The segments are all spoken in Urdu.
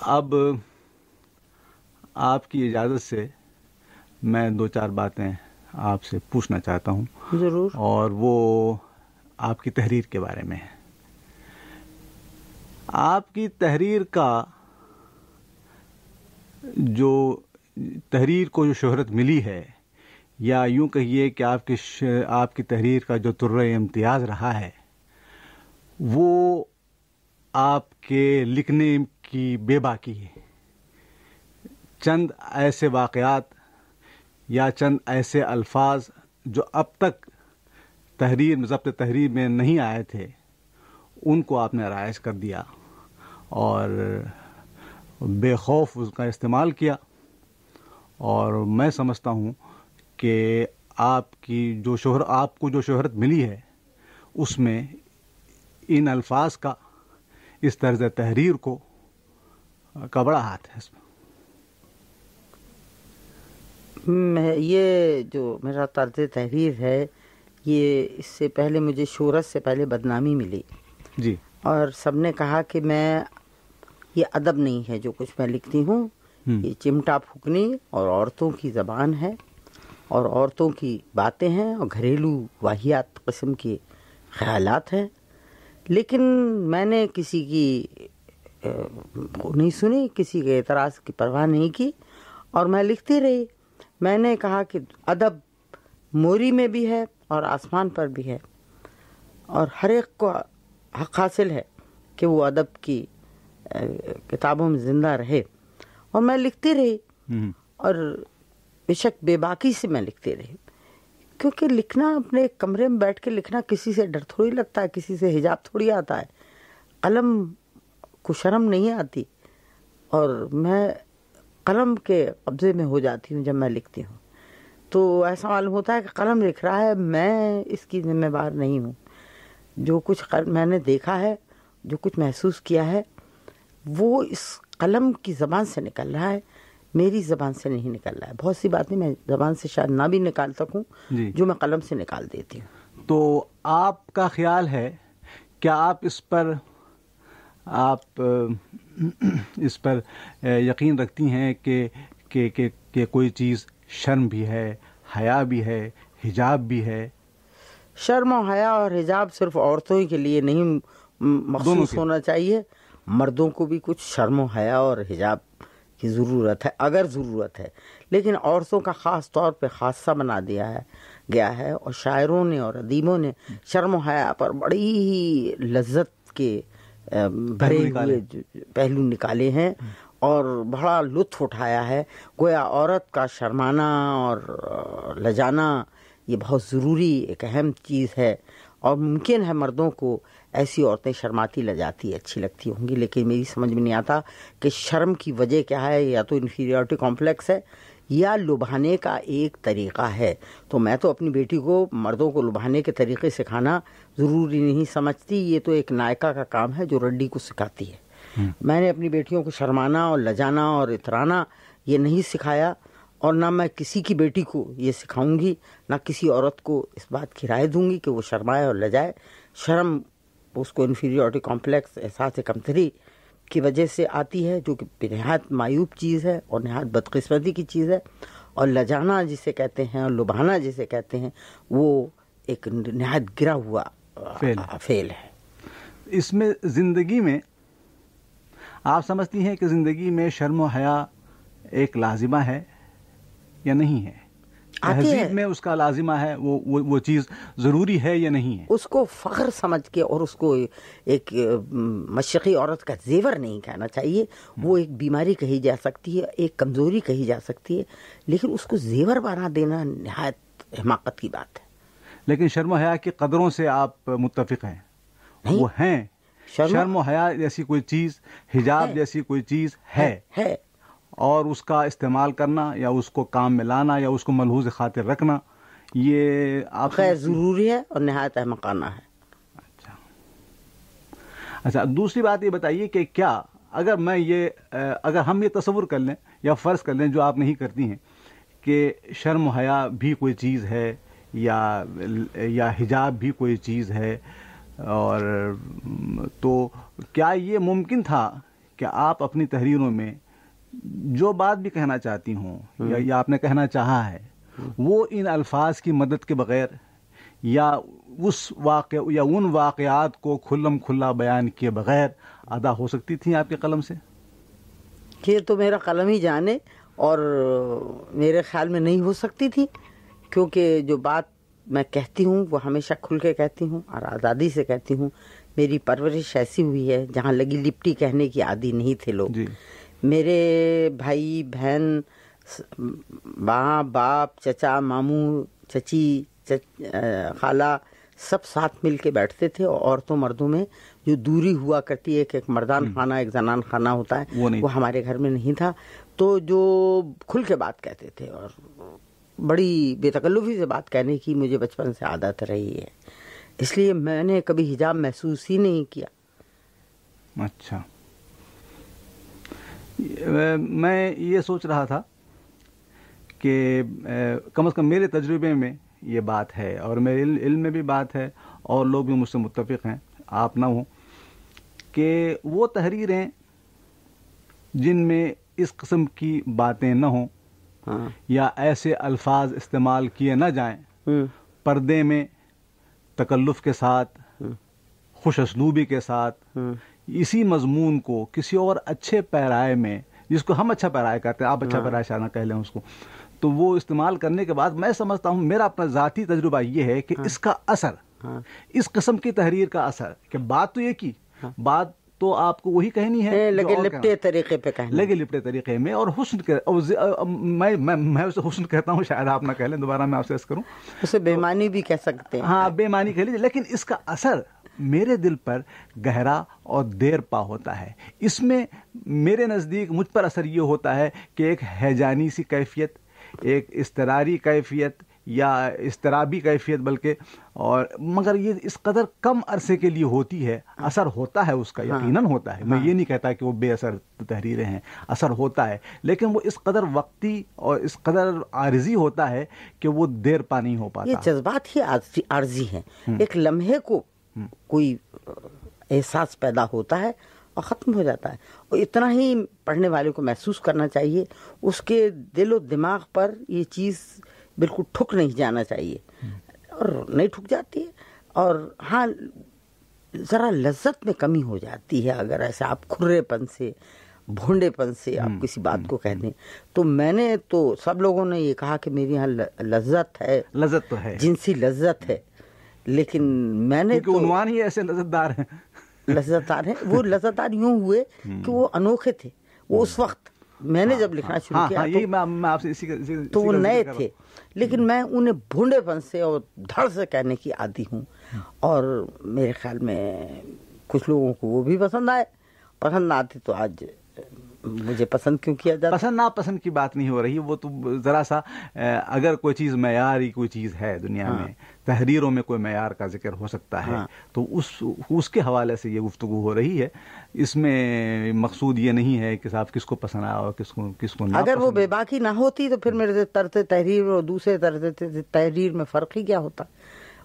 اب آپ کی اجازت سے میں دو چار باتیں آپ سے پوچھنا چاہتا ہوں۔ ضرور۔ اور وہ آپ کی تحریر کے بارے میں ہے آپ کی تحریر کا جو تحریر کو جو شہرت ملی ہے یا یوں کہیے کہ آپ کی آپ کی تحریر کا جو تر امتیاز رہا ہے وہ آپ کے لکھنے کی بے باکی ہے۔ چند ایسے واقعات یا چند ایسے الفاظ جو اب تک تحریر ضبط تحریر میں نہیں آئے تھے، ان کو آپ نے رائج کر دیا اور بے خوف اس کا استعمال کیا۔ اور میں سمجھتا ہوں کہ آپ کی جو شہر آپ کو جو شہرت ملی ہے، اس میں ان الفاظ کا اس طرز تحریر کو کا بڑا ہاتھ ہے اس میں۔ یہ جو میرا طرز تحریر ہے یہ اس سے پہلے مجھے شہرت سے پہلے بدنامی ملی۔ جی۔ اور سب نے کہا کہ میں یہ ادب نہیں ہے جو کچھ میں لکھتی ہوں۔ یہ چمٹا پھکنی اور عورتوں کی زبان ہے۔ اور عورتوں کی باتیں ہیں اور گھریلو واحیات قسم کے خیالات ہیں۔ لیکن میں نے کسی کی نہیں سنی کسی کے اعتراض کی پرواہ نہیں کی اور میں لکھتی رہی۔ میں نے کہا کہ ادب موری میں بھی ہے اور آسمان پر بھی ہے اور ہر ایک کو حق حاصل ہے کہ وہ ادب کی کتابوں میں زندہ رہے۔ اور میں لکھتی رہی اور بے شک بے باکی سے میں لکھتی رہی۔ کیونکہ لکھنا اپنے کمرے میں بیٹھ کے لکھنا کسی سے ڈر تھوڑی لگتا ہے، کسی سے حجاب تھوڑی آتا ہے۔ قلم کو شرم نہیں آتی اور میں قلم کے قبضے میں ہو جاتی ہوں جب میں لکھتی ہوں۔ تو ایسا معلوم ہوتا ہے کہ قلم لکھ رہا ہے، میں اس کی ذمہ دار نہیں ہوں۔ جو کچھ میں نے دیکھا ہے، جو کچھ محسوس کیا ہے، وہ اس قلم کی زبان سے نکل رہا ہے۔ میری زبان سے نہیں نکل رہا ہے۔ بہت سی باتیں میں زبان سے شاید نہ بھی نکال سکوں جی۔ جو میں قلم سے نکال دیتی ہوں۔ تو آپ کا خیال ہے کیا آپ اس پر آپ اس پر یقین رکھتی ہیں کہ کہ, کہ, کہ کوئی چیز شرم بھی ہے حیا بھی ہے حجاب بھی ہے؟ شرم و حیا اور حجاب صرف عورتوں کے لیے نہیں مخصوص ہونا چاہیے۔ مردوں کو بھی کچھ شرم و حیا اور حجاب کی ضرورت ہے اگر ضرورت ہے۔ لیکن عورتوں کا خاص طور پہ خاصہ بنا دیا ہے گیا ہے اور شاعروں نے اور ادیبوں نے شرم و حیا پر بڑی ہی لذت کے بھرے ہوئے پہلو نکالے ہیں اور بڑا لطف اٹھایا ہے۔ گویا عورت کا شرمانا اور لجانا یہ بہت ضروری ایک اہم چیز ہے۔ اور ممکن ہے مردوں کو ایسی عورتیں شرماتی لجاتی اچھی لگتی ہوں گی لیکن میری سمجھ میں نہیں آتا کہ شرم کی وجہ کیا ہے یا تو انفیریورٹی کمپلیکس ہے یا لبھانے کا ایک طریقہ ہے۔ تو میں تو اپنی بیٹی کو مردوں کو لبھانے کے طریقے سکھانا ضروری نہیں سمجھتی یہ تو ایک نائکا کا کام ہے جو رڈی کو سکھاتی ہے۔ میں نے اپنی بیٹیوں کو شرمانا اور لجانا اور اترانا یہ نہیں سکھایا اور نہ میں کسی کی بیٹی کو یہ سکھاؤں گی نہ کسی عورت کو اس بات کی رائے دوں گی کہ وہ شرمائے اور لجائے۔ شرم اس کو انفیریورٹی کمپلیکس احساس کمتری کی وجہ سے آتی ہے جو کہ نہایت معیوب چیز ہے اور نہایت بدقسمتی کی چیز ہے۔ اور لجانا جسے کہتے ہیں اور لبھانا جسے کہتے ہیں وہ ایک نہایت گرا ہوا فیل ہے۔ اس میں زندگی میں آپ سمجھتی ہیں کہ زندگی میں شرم و حیا ایک لازمہ ہے یا نہیں ہے؟ تہذیب میں اس کا لازمہ ہے وہ وہ چیز ضروری ہے یا نہیں ہے؟ اس کو فخر سمجھ کے اور اس کو ایک مشرقی عورت کا زیور نہیں کہنا چاہیے۔ وہ ایک بیماری کہی جا سکتی ہے ایک کمزوری کہی جا سکتی ہے لیکن اس کو زیور بنا دینا نہایت حماقت کی بات ہے۔ لیکن شرم و حیا کی قدروں سے آپ متفق ہیں۔ وہ ہیں۔ شرم و حیا جیسی کوئی چیز حجاب جیسی کوئی چیز ہے۔ ہے۔ اور اس کا استعمال کرنا یا اس کو کام میں لانا یا اس کو ملحوظ خاطر رکھنا یہ آپ خیر ضروری ہے اور نہایت احمقانہ ہے۔ اچھا۔ اچھا دوسری بات یہ بتائیے کہ کیا اگر میں یہ اگر ہم یہ تصور کر لیں یا فرض کر لیں جو آپ نہیں کرتی ہیں کہ شرم حیا بھی کوئی چیز ہے یا یا حجاب بھی کوئی چیز ہے اور تو کیا یہ ممکن تھا کہ آپ اپنی تحریروں میں جو بات بھی کہنا چاہتی ہوں یا آپ نے کہنا چاہا ہے وہ ان الفاظ کی مدد کے بغیر یا اس واقع یا ان واقعات کو کھلم کھلا بیان کیے بغیر ادا ہو سکتی تھیں آپ کے قلم سے؟ یہ تو میرا قلم ہی جانے اور میرے خیال میں نہیں ہو سکتی تھی کیونکہ جو بات میں کہتی ہوں وہ ہمیشہ کھل کے کہتی ہوں اور آزادی سے کہتی ہوں۔ میری پرورش ایسی ہوئی ہے جہاں لگی لپٹی کہنے کی عادی نہیں تھے لوگ۔ جی۔ میرے بھائی بہن ماں باپ چچا ماموں چچی چچ خالہ سب ساتھ مل کے بیٹھتے تھے اور عورتوں مردوں میں جو دوری ہوا کرتی ہے کہ ایک مردان خانہ ایک زنان خانہ ہوتا ہے وہ ہمارے گھر میں نہیں تھا۔ تو جو کھل کے بات کہتے تھے اور بڑی بے تکلفی سے بات کہنے کی مجھے بچپن سے عادت رہی ہے۔ اس لیے میں نے کبھی حجاب محسوس ہی نہیں کیا۔ اچھا۔ میں یہ سوچ رہا تھا کہ کم از کم میرے تجربے میں یہ بات ہے اور میرے علم میں بھی بات ہے اور لوگ بھی مجھ سے متفق ہیں آپ نہ ہوں کہ وہ تحریریں جن میں اس قسم کی باتیں نہ ہوں ہاں۔ یا ایسے الفاظ استعمال کیے نہ جائیں پردے میں تکلف کے ساتھ خوش اسلوبی کے ساتھ اسی مضمون کو کسی اور اچھے پیرائے میں جس کو ہم اچھا پیرائے کہتے ہیں آپ اچھا پیرائے شاید نہ کہہ لیں اس کو تو وہ استعمال کرنے کے بعد میں سمجھتا ہوں میرا اپنا ذاتی تجربہ یہ ہے کہ اس کا اثر ہاں۔ اس قسم کی تحریر کا اثر کہ بات تو یہ کی بات تو آپ کو وہی کہنی ہے لگے لپٹے طریقے پہ کہنا۔ لگے لپٹے طریقے میں اور حسن میں میں اسے حسن کہتا ہوں شاید آپ نہ کہہ لیں دوبارہ میں آپ سے کروں۔ اسے بےمانی بھی کہہ سکتے ہیں۔ ہاں بے معنی کہہ لیجیے لیکن اس کا اثر میرے دل پر گہرا اور دیر پا ہوتا ہے۔ اس میں میرے نزدیک مجھ پر اثر یہ ہوتا ہے کہ ایک ہیجانی سی کیفیت ایک استراری کیفیت یا استرابی کیفیت بلکہ اور مگر یہ اس قدر کم عرصے کے لیے ہوتی ہے اثر ہوتا ہے اس کا یقیناً ہوتا ہے۔ میں یہ نہیں کہتا کہ وہ بے اثر تحریریں ہیں اثر ہوتا ہے لیکن وہ اس قدر وقتی اور اس قدر عارضی ہوتا ہے کہ وہ دیر پا نہیں ہو یہ پاتا جذبات ہی عارضی ہیں۔ ایک لمحے کو کوئی احساس پیدا ہوتا ہے اور ختم ہو جاتا ہے۔ اور اتنا ہی پڑھنے والے کو محسوس کرنا چاہیے اس کے دل و دماغ پر یہ چیز بالکل ٹھک نہیں جانا چاہیے۔ اور نہیں ٹھک جاتی ہے اور ہاں ذرا لذت میں کمی ہو جاتی ہے۔ اگر ایسا آپ کھرے پن سے بھونڈے پن سے آپ کسی بات کو کہہ دیں تو میں نے تو سب لوگوں نے یہ کہا کہ میری یہاں لذت ہے۔ لذت تو ہے۔ جنسی لذت ہے۔ لیکن میں نے عنوان ہی ایسے لذت دار ہیں۔ لذت دار ہیں۔ وہ لذت دار یوں ہوئے کہ وہ انوکھے تھے۔ وہ اس وقت میں نے جب لکھنا شروع ہاں کیا ہاں تو- وہ نئے تھے۔ لیکن میں انہیں بھونڈے پن سے اور دھڑ سے کہنے کی عادی ہوں۔ اور میرے خیال میں کچھ لوگوں کو وہ بھی پسند آئے۔ پسند نہ آتے تو آج مجھے پسند کیوں کیا۔ جاتا پسند ناپسند کی بات نہیں ہو رہی وہ تو ذرا سا اگر کوئی چیز معیاری کوئی چیز ہے دنیا میں تحریروں میں کوئی معیار کا ذکر ہو سکتا ہے ہاں۔ تو اس اس کے حوالے سے یہ گفتگو ہو رہی ہے اس میں مقصود یہ نہیں ہے کہ صاحب کس کو پسند آیا اور کس کو کس کو اگر وہ بے باکی نہ ہوتی تو پھر میرے طرز تحریر اور دوسرے طرز تحریر میں فرق ہی کیا ہوتا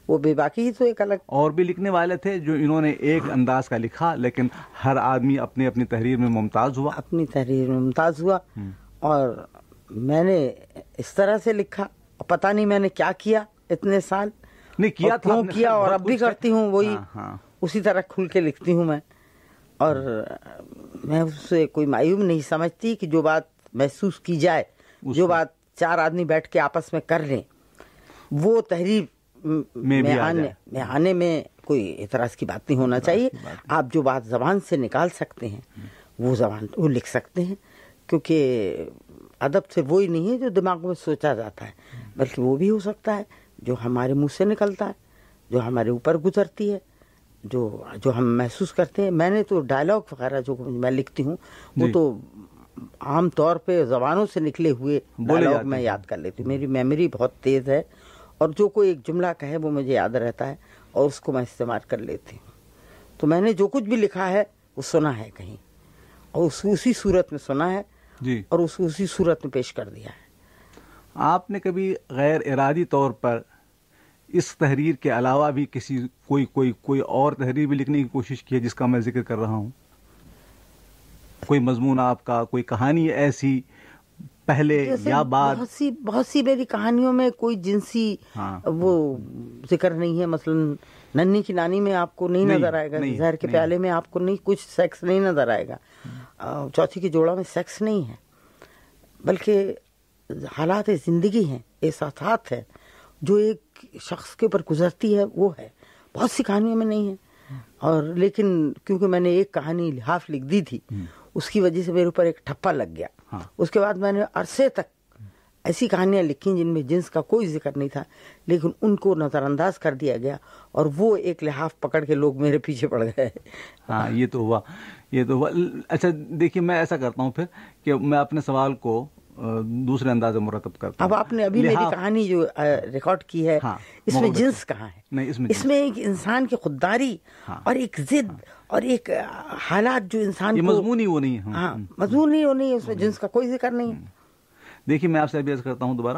وہ بے باکی ہی تو ایک الگ اور بھی لکھنے والے تھے جو انہوں نے ایک انداز کا لکھا لیکن ہر آدمی اپنی اپنی تحریر میں ممتاز ہوا۔ اپنی تحریر میں ممتاز ہوا۔ اور میں نے اس طرح سے لکھا۔ پتہ نہیں میں نے کیا کیا اتنے سال۔ نہیں کیا تھا کیا؟ اور اب بھی۔ کرتی ہوں وہی ہاں، ہاں۔ اسی طرح کھل کے لکھتی ہوں میں۔ اور میں اس سے کوئی معیوب نہیں سمجھتی کہ جو بات محسوس کی جائے جو بات چار آدمی بیٹھ کے آپس میں کر لیں وہ تحریر میں آنے۔ میں کوئی اعتراض کی بات نہیں ہونا چاہیے آپ جو بات زبان سے نکال سکتے ہیں وہ زبان وہ لکھ سکتے ہیں کیونکہ ادب سے وہی نہیں ہے جو دماغ میں سوچا جاتا ہے بلکہ وہ بھی ہو سکتا ہے جو ہمارے منہ سے نکلتا ہے جو ہمارے اوپر گزرتی ہے جو جو ہم محسوس کرتے ہیں میں نے تو ڈائلاگ وغیرہ جو میں لکھتی ہوں وہ جی۔ تو عام طور پہ زبانوں سے نکلے ہوئے ڈائلاگ میں۔ یاد کر لیتی ہوں میری میموری بہت تیز ہے اور جو کوئی ایک جملہ کہے وہ مجھے یاد رہتا ہے اور اس کو میں استعمال کر لیتی ہوں۔ تو میں نے جو کچھ بھی لکھا ہے وہ سنا ہے کہیں۔ اور اس اسی صورت میں سنا ہے جی۔ اور اس اسی صورت میں پیش کر دیا ہے۔ آپ نے کبھی غیر ارادی طور پر اس تحریر کے علاوہ بھی کسی کوئی کوئی کوئی اور تحریر بھی لکھنے کی کوشش کی ہے جس کا میں ذکر کر رہا ہوں؟ کوئی مضمون آپ کا کوئی کہانی ایسی پہلے یا بعد؟ بہت سی بہت سی میری کہانیوں میں کوئی جنسی ہاں۔ وہ ذکر نہیں ہے۔ مثلا ننی کی نانی میں آپ کو نہیں نظر آئے گا زہر کے۔ پیالے میں آپ کو نہیں کچھ سیکس نہیں نظر آئے گا۔ چوتھی کی جوڑا میں سیکس نہیں ہے بلکہ حالات زندگی ہیں احساسات ہیں۔ جو ایک شخص کے اوپر گزرتی ہے وہ ہے۔ بہت سی کہانیوں میں نہیں ہے۔ اور لیکن کیونکہ میں نے ایک کہانی لحاف لکھ دی تھی اس کی وجہ سے میرے اوپر ایک ٹھپا لگ گیا۔ اس کے بعد میں نے عرصے تک ایسی کہانیاں لکھی جن میں جنس کا کوئی ذکر نہیں تھا لیکن ان کو نظر انداز کر دیا گیا اور وہ ایک لحاف پکڑ کے لوگ میرے پیچھے پڑ گئے۔ ہاں یہ تو ہوا یہ تو ہوا۔ اچھا دیکھیے میں ایسا کرتا ہوں پھر کہ میں اپنے سوال کو دوسرے انداز مرتب کرتا اب آپ نے ابھی میری کہانی جو ریکارڈ کی ہے ہاں، اس میں جنس کہاں ہے؟ نہیں، اس میں اس میں ایک انسان کی خودداری ہاں۔ اور ایک ضد اور ایک حالات جو انسان یہ مضمون ہی وہ نہیں ہے۔ ہاں۔ مضمون نہیں ہونی ہے اس میں جنس کا کوئی ذکر نہیں ہے۔ دیکھیے میں آپ سے ابھی عرض کرتا ہوں دوبارہ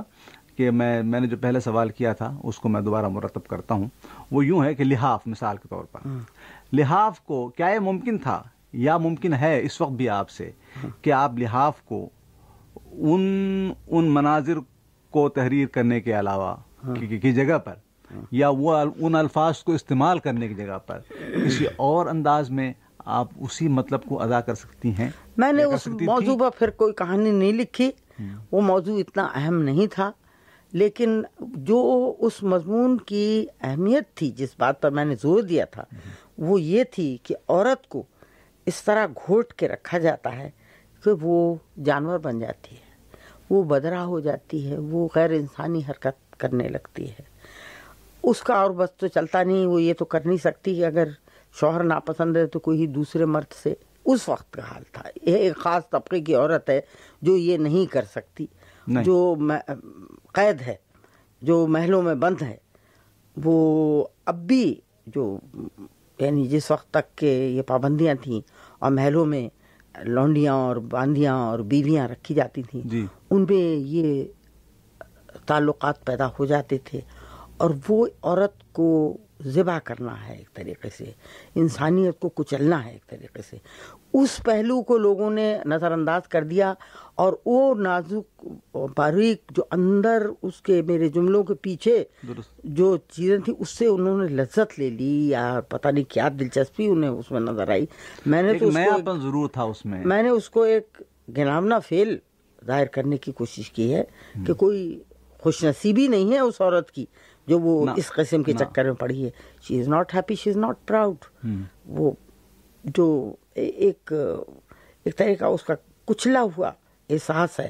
کہ میں میں نے جو پہلے سوال کیا تھا اس کو میں دوبارہ مرتب کرتا ہوں۔ وہ یوں ہے کہ لحاف مثال کے طور پر۔ لحاف کو کیا یہ ممکن تھا یا ممکن ہے اس وقت بھی آپ سے کہ آپ لحاف کو ان ان مناظر کو تحریر کرنے کے علاوہ کی, کی- جگہ پر یا وہ ان الفاظ کو استعمال کرنے کی جگہ پر کسی اور انداز میں آپ اسی مطلب کو ادا کر سکتی ہیں؟ میں نے اس؟ موضوع پر پھر کوئی کہانی نہیں لکھی۔ وہ موضوع اتنا اہم نہیں تھا لیکن جو اس مضمون کی اہمیت تھی جس بات پر میں نے زور دیا تھا وہ یہ تھی کہ عورت کو اس طرح گھوٹ کے رکھا جاتا ہے کہ وہ جانور بن جاتی ہے۔ وہ بدرا ہو جاتی ہے وہ غیر انسانی حرکت کرنے لگتی ہے۔ اس کا اور بس تو چلتا نہیں وہ یہ تو کر نہیں سکتی کہ اگر شوہر ناپسند ہے تو کوئی دوسرے مرد سے اس وقت کا حال تھا۔ یہ ایک خاص طبقے کی عورت ہے جو یہ نہیں کر سکتی۔ نہیں۔ جو قید ہے جو محلوں میں بند ہے وہ اب بھی جو یعنی جس وقت تک کہ یہ پابندیاں تھیں اور محلوں میں لونڈیاں اور باندیاں اور بیویاں رکھی جاتی تھیں۔ جی۔ ان میں یہ تعلقات پیدا ہو جاتے تھے اور وہ عورت کو ذبح کرنا ہے ایک طریقے سے انسانیت کو کچلنا ہے ایک طریقے سے۔ اس پہلو کو لوگوں نے نظر انداز کر دیا اور وہ نازک باریک جو اندر اس کے میرے جملوں کے پیچھے جو چیزیں تھیں اس سے انہوں نے لذت لے لی یا پتہ نہیں کیا دلچسپی انہیں اس میں نظر آئی۔ میں نے تو پن ضرور تھا اس میں۔ میں نے اس کو ایک گنامنا فیل ظاہر کرنے کی کوشش کی ہے کہ کوئی خوش نصیبی نہیں ہے اس عورت کی۔ جو وہ اس قسم کے۔ چکر میں پڑی ہے she is not happy she is not proud. وہ جو ایک ایک طرح کا اس کا کچلا ہوا احساس ہے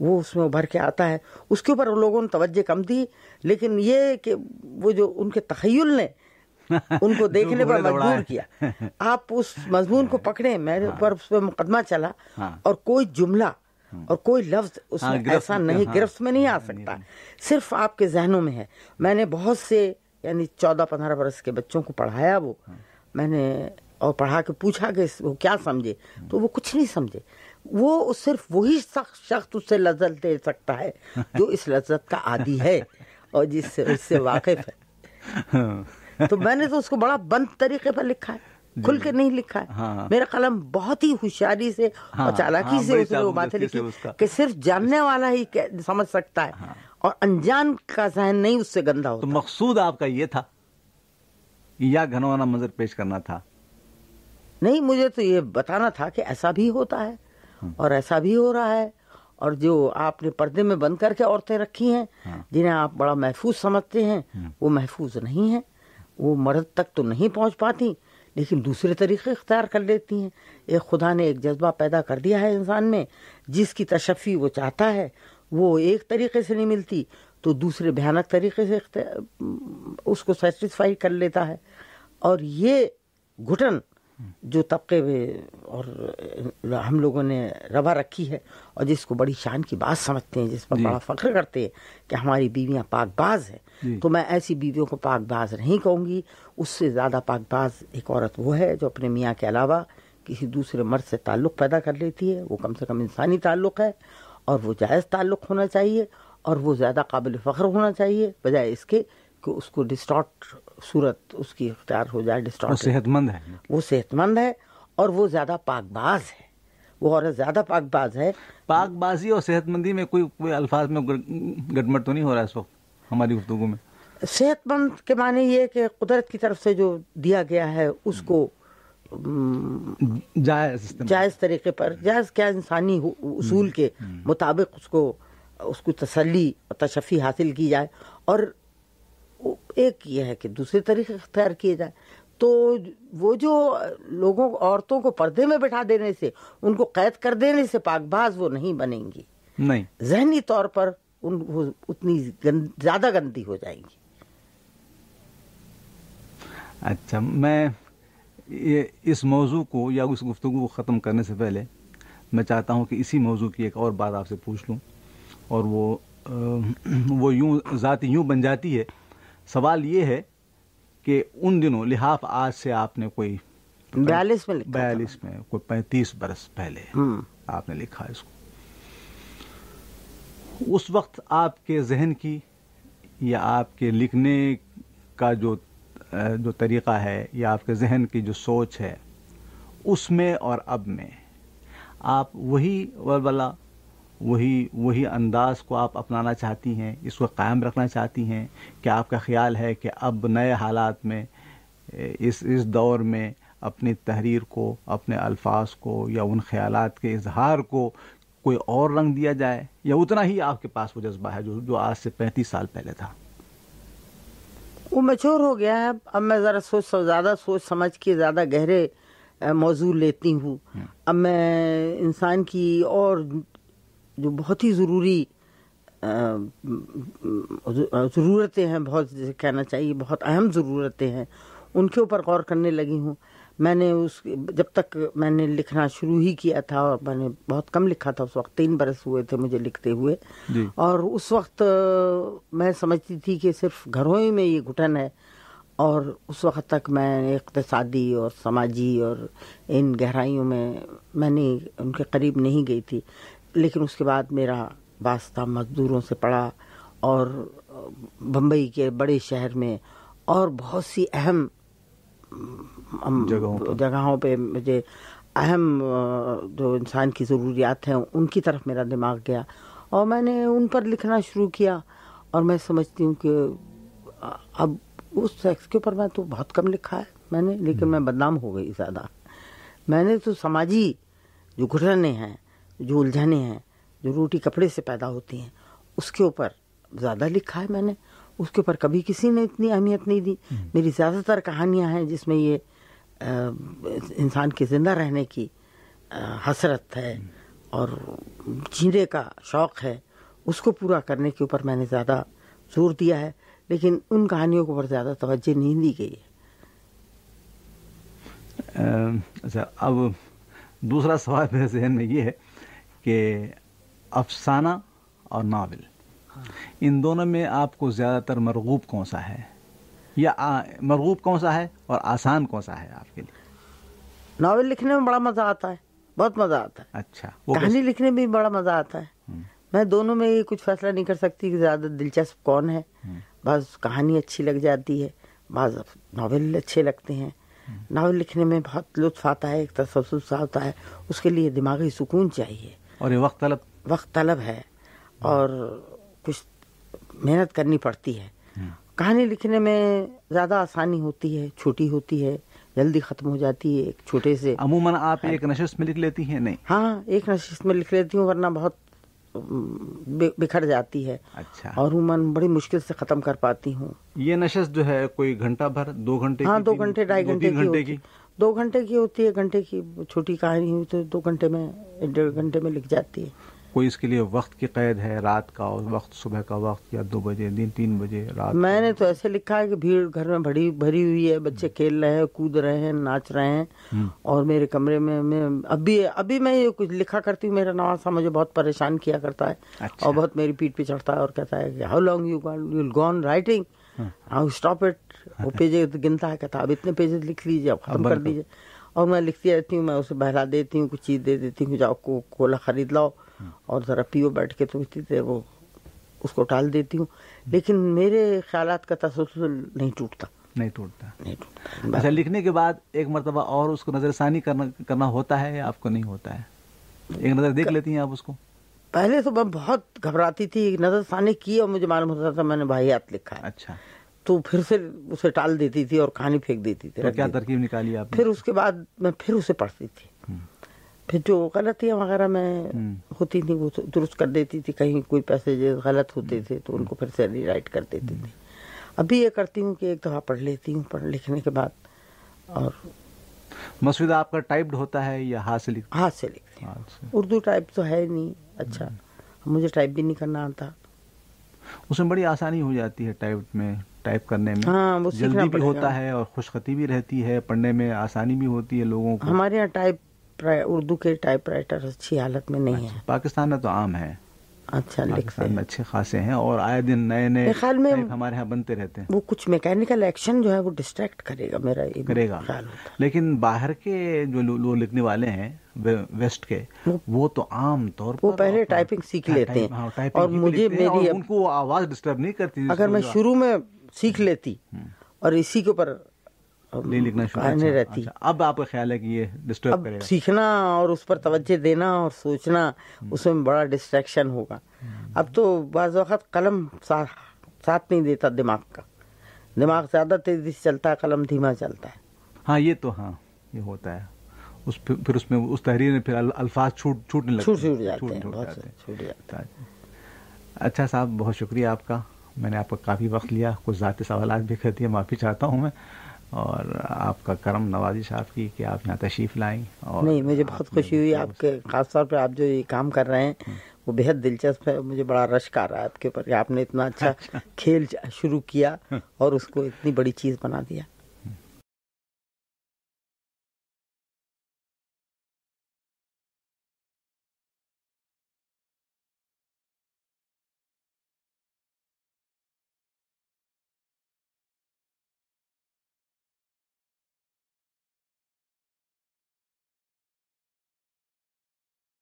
وہ اس میں ابھر کے آتا ہے اس کے اوپر لوگوں نے توجہ کم دی لیکن یہ کہ وہ جو ان کے تخیل نے ان کو دیکھنے پر مجبور۔ کیا آپ اس مضمون کو پکڑے میرے اوپر اس پہ مقدمہ چلا ہاں۔ اور کوئی جملہ اور کوئی لفظ اس ہاں، میں ایسا نہیں ہاں۔ گرفت میں نہیں آ سکتا۔ صرف آپ کے ذہنوں میں ہے۔ میں نے بہت سے یعنی چودہ پندرہ برس کے بچوں کو پڑھایا وہ۔ میں نے اور پڑھا کے پوچھا کہ وہ کیا سمجھے؟ تو وہ کچھ نہیں سمجھے۔ وہ صرف وہی شخص شخص اس سے لذت دے سکتا ہے جو اس لذت کا عادی ہے اور جس سے اس سے واقف ہے۔ تو میں نے تو اس کو بڑا بند طریقے پر لکھا ہے۔ کھل کے نہیں لکھا ہے۔ ہاں۔ میرا قلم بہت ہی ہوشیاری سے اور ہاں، چالاکی ہاں، سے اس نے وہ باتیں لکھی۔ کہ صرف جاننے والا ہی سمجھ سکتا ہے اور انجان کا ذہن نہیں اس سے گندا تو ہوتا مقصود آپ کا یہ تھا یا گھنونا منظر پیش کرنا تھا۔ نہیں مجھے تو یہ بتانا تھا کہ ایسا بھی ہوتا ہے اور ایسا بھی ہو رہا ہے اور جو آپ نے پردے میں بند کر کے عورتیں رکھی ہیں جنہیں آپ بڑا محفوظ سمجھتے ہیں وہ محفوظ نہیں ہیں وہ مرد تک تو نہیں پہنچ پاتی۔ لیکن دوسرے طریقے اختیار کر لیتی ہیں۔ ایک خدا نے ایک جذبہ پیدا کر دیا ہے انسان میں، جس کی تشفی وہ چاہتا ہے، وہ ایک طریقے سے نہیں ملتی، تو دوسرے بھیانک طریقے سے اختیار- اس کو سیٹسفائی کر لیتا ہے۔ اور یہ گھٹن جو طبقے میں اور ہم لوگوں نے روا رکھی ہے اور جس کو بڑی شان کی بات سمجھتے ہیں جس پر جی۔ بڑا فخر کرتے ہیں کہ ہماری بیویاں پاک باز ہیں جی۔ تو میں ایسی بیویوں کو پاک باز نہیں کہوں گی اس سے زیادہ پاک باز ایک عورت وہ ہے جو اپنے میاں کے علاوہ کسی دوسرے مرد سے تعلق پیدا کر لیتی ہے وہ کم سے کم انسانی تعلق ہے اور وہ جائز تعلق ہونا چاہیے اور وہ زیادہ قابل فخر ہونا چاہیے بجائے اس کے کہ اس کو ڈسٹارٹ صورت اس کی اختیار ہو جائے ڈسٹارٹ صحت مند ہے۔ وہ صحت مند ہے اور وہ زیادہ پاک باز ہے۔ وہ عورت زیادہ پاک باز ہے۔ پاک بازی اور صحت مندی میں کوئی کوئی الفاظ میں گٹمٹ تو نہیں ہو رہا اس وقت ہماری گفتگو میں؟ صحت مند کے معنی یہ کہ قدرت کی طرف سے جو دیا گیا ہے اس کو جائز جائز طریقے پر جائز کیا انسانی اصول کے مطابق اس کو اس کو تسلی اور تشفی حاصل کی جائے۔ اور ایک یہ ہے کہ دوسرے طریقے اختیار کیے جائے۔ تو وہ جو لوگوں عورتوں کو پردے میں بٹھا دینے سے ان کو قید کر دینے سے پاک باز وہ نہیں بنیں گی۔ نہیں۔ ذہنی طور پر ان وہ اتنی زیادہ گندی ہو جائیں گی۔ اچھا میں یہ اس موضوع کو یا اس گفتگو کو ختم کرنے سے پہلے میں چاہتا ہوں کہ اسی موضوع کی ایک اور بات آپ سے پوچھ لوں۔ اور وہ وہ یوں ذاتی یوں بن جاتی ہے سوال یہ ہے کہ ان دنوں لحاف آج سے آپ نے کوئی بیالیس میں بیالیس میں کوئی پینتیس برس پہلے آپ نے لکھا اس کو۔ اس وقت آپ کے ذہن کی یا آپ کے لکھنے کا جو جو طریقہ ہے یا آپ کے ذہن کی جو سوچ ہے اس میں اور اب میں آپ وہی ولولہ وہی وہی انداز کو آپ اپنانا چاہتی ہیں اس کو قائم رکھنا چاہتی ہیں کہ آپ کا خیال ہے کہ اب نئے حالات میں اس اس دور میں اپنی تحریر کو اپنے الفاظ کو یا ان خیالات کے اظہار کو کوئی اور رنگ دیا جائے یا اتنا ہی آپ کے پاس وہ جذبہ ہے جو جو آج سے پینتیس سال پہلے تھا۔ وہ میچور ہو گیا ہے۔ اب میں ذرا سوچ زیادہ سوچ سمجھ کے زیادہ گہرے موضوع لیتی ہوں۔ اب میں انسان کی اور جو بہت ہی ضروری ضرورتیں ہیں بہت کہنا چاہیے بہت اہم ضرورتیں ہیں ان کے اوپر غور کرنے لگی ہوں۔ میں نے اس جب تک میں نے لکھنا شروع ہی کیا تھا اور میں نے بہت کم لکھا تھا اس وقت تین برس ہوئے تھے مجھے لکھتے ہوئے۔ جی۔ اور اس وقت میں سمجھتی تھی کہ صرف گھروں ہی میں یہ گھٹن ہے اور اس وقت تک میں اقتصادی اور سماجی اور ان گہرائیوں میں میں نے ان کے قریب نہیں گئی تھی۔ لیکن اس کے بعد میرا واسطہ مزدوروں سے پڑا اور بمبئی کے بڑے شہر میں اور بہت سی اہم جگہوں پہ مجھے اہم جو انسان کی ضروریات ہیں ان کی طرف میرا دماغ گیا اور میں نے ان پر لکھنا شروع کیا اور میں سمجھتی ہوں کہ اب اس سیکس کے اوپر میں تو بہت کم لکھا ہے میں نے لیکن میں بدنام ہو گئی زیادہ۔ میں نے تو سماجی جو گھٹنے ہیں جو الجھنیں ہیں جو روٹی کپڑے سے پیدا ہوتی ہیں اس کے اوپر زیادہ لکھا ہے میں نے۔ اس کے اوپر کبھی کسی نے اتنی اہمیت نہیں دی۔ میری زیادہ تر کہانیاں ہیں جس میں یہ انسان کے زندہ رہنے کی حسرت ہے اور جینے کا شوق ہے اس کو پورا کرنے کے اوپر میں نے زیادہ زور دیا ہے۔ لیکن ان کہانیوں کے اوپر زیادہ توجہ نہیں دی گئی ہے۔ اچھا اب دوسرا سوال میرے ذہن میں یہ ہے کہ افسانہ اور ناول۔ ان دونوں میں آپ کو زیادہ تر مرغوب کون سا ہے؟ یا مرغوب کون سا ہے اور آسان کون سا ہے آپ کے لیے؟ ناول لکھنے میں بڑا مزہ آتا ہے بہت مزہ آتا ہے۔ اچھا کہانی لکھنے میں بھی بڑا مزہ آتا ہے۔ میں دونوں میں یہ کچھ فیصلہ نہیں کر سکتی کہ زیادہ دلچسپ کون ہے۔ بعض کہانی اچھی لگ جاتی ہے بعض ناول اچھے لگتے ہیں۔ ناول لکھنے میں بہت لطف آتا ہے ایک تصوص سا ہوتا ہے اس کے لیے دماغی سکون چاہیے۔ اور یہ وقت طلب۔ وقت طلب ہے اور کچھ محنت کرنی پڑتی ہے۔ کہانی لکھنے میں زیادہ آسانی ہوتی ہے چھوٹی ہوتی ہے جلدی ختم ہو جاتی ہے ایک چھوٹے سے۔ عموماً آپ ایک نشست میں لکھ لیتی ہیں؟ نہیں۔ ہاں ایک نشست میں لکھ لیتی ہوں ورنہ بہت بکھر جاتی ہے۔ اچھا۔ اور عموماً بڑی مشکل سے ختم کر پاتی ہوں۔ یہ نشست جو ہے کوئی گھنٹہ بھر دو گھنٹے ہاں دو گھنٹے ڈھائی گھنٹے کی۔ دو گھنٹے کی ہوتی ہے گھنٹے کی چھوٹی کہانی ہوئی تو دو گھنٹے میں ڈیڑھ گھنٹے میں لکھ جاتی ہے۔ کوئی اس کے لیے وقت کی قید ہے رات کا وقت صبح کا وقت یا دو بجے دن تین بجے رات میں نے تو ایسے لکھا ہے کہ بھیڑ گھر میں بڑی بھری ہوئی ہے بچے کھیل رہے ہیں کود رہے ہیں ناچ رہے ہیں۔ اور میرے کمرے میں میں ابھی ابھی میں یہ کچھ لکھا کرتی ہوں میرا نواسا مجھے بہت پریشان کیا کرتا ہے۔ اچھا۔ اور بہت میری پیٹ پہ چڑھتا ہے اور کہتا ہے کہ how long you you gone writing how stop it وہ پیجز گنتا ہے کہتا اب اتنے پیجز لکھ لیجیے اب ختم کر دیجیے اور میں لکھتی رہتی ہوں میں اسے بہلا دیتی ہوں کچھ چیز دے دیتی ہوں جاؤ کو کولا خرید لاؤ۔ اور ذرا پیو بیٹھ کے تو اتنی دیر وہ اس کو ٹال دیتی ہوں۔ لیکن میرے خیالات کا تسلسل نہیں ٹوٹتا۔ نہیں ٹوٹتا۔ نہیں ٹوٹتا۔ اچھا لکھنے کے بعد ایک مرتبہ اور اس کو نظر ثانی کرنا کرنا ہوتا ہے یا آپ کو نہیں ہوتا ہے؟ ایک نظر دیکھ لیتی ہیں آپ اس کو؟ پہلے تو میں بہت گھبراتی تھی نظر ثانی کی اور مجھے معلوم ہوتا تھا میں نے بھائیات لکھا ہے۔ اچھا۔ تو پھر سے اسے ٹال دیتی تھی اور کہانی پھینک دیتی تھی کیا ترکیب نکالی آپ پھر اس کے بعد میں پھر اسے پڑھتی تھی۔ پھر جو غلطیاں وغیرہ میں ہوتی تھی وہ درست کر دیتی تھی کہیں کوئی پیسے غلط ہوتے تھے تو ان کو پھر سے ری رائٹ کر دیتی تھی۔ ابھی یہ کرتی ہوں کہ ایک دفعہ پڑھ لیتی ہوں پڑھ لکھنے کے بعد اور مسودہ آپ کا ٹائپڈ ہوتا ہے یا ہاتھ سے لکھتے ہاتھ سے لکھتے ہیں۔ اردو ٹائپ تو ہے نہیں۔ اچھا۔ مجھے ٹائپ بھی نہیں کرنا آتا۔ اس میں بڑی آسانی ہو جاتی ہے ٹائپ میں ٹائپ کرنے میں۔ ہاں وہ جلدی بھی ہوتا ہے اور خوش خطی بھی رہتی ہے پڑھنے میں آسانی بھی ہوتی ہے لوگوں کو۔ ہمارے یہاں ٹائپ اردو کے ٹائپ رائٹر اچھی حالت میں نہیں ہے۔ پاکستان میں تو عام ہے۔ اچھا پاکستان میں اچھے خاصے ہیں اور آئے دن نئے نئے خیال میں ہمارے یہاں بنتے رہتے ہیں۔ وہ کچھ میکینیکل ایکشن جو ہے وہ ڈسٹریکٹ کرے گا میرا کرے گا۔ لیکن باہر کے جو لوگ لکھنے والے ہیں ویسٹ کے وہ تو عام طور پر وہ پہلے ٹائپنگ سیکھ لیتے ہیں۔ ہاں، اور مجھے میری ان کو آواز ڈسٹرب نہیں کرتی۔ اگر میں شروع میں سیکھ لیتی اور اسی کے اوپر نہیں لکھنا شروع رہتی۔ اچھا، اب آپ کا خیال ہے کہ یہ ڈسٹرب کرے گا۔ سیکھنا اور اس پر توجہ دینا اور سوچنا اس میں بڑا ڈسٹریکشن ہوگا۔ اب تو بعض وقت قلم ساتھ نہیں دیتا دماغ کا۔ دماغ زیادہ تیزی سے چلتا ہے قلم دھیما چلتا ہے۔ ہاں یہ تو ہاں یہ ہوتا ہے۔ اس پھر اس میں اس تحریر میں پھر الفاظ چھوٹ چھوٹنے لگتے چھوٹ جاتے ہیں۔ اچھا صاحب بہت شکریہ آپ کا۔ میں نے آپ کا کافی وقت لیا کچھ ذاتی سوالات بھی کر دیے معافی چاہتا ہوں میں۔ اور آپ کا کرم نوازی صاحب کی کہ آپ یہاں تشریف لائیں اور نہیں مجھے بہت خوشی ہوئی آپ کے خاص طور پہ آپ جو یہ کام کر رہے ہیں وہ بہت دلچسپ ہے مجھے بڑا رشک آ رہا ہے آپ کے اوپر کہ آپ نے اتنا اچھا کھیل شروع کیا اور اس کو اتنی بڑی چیز بنا دیا۔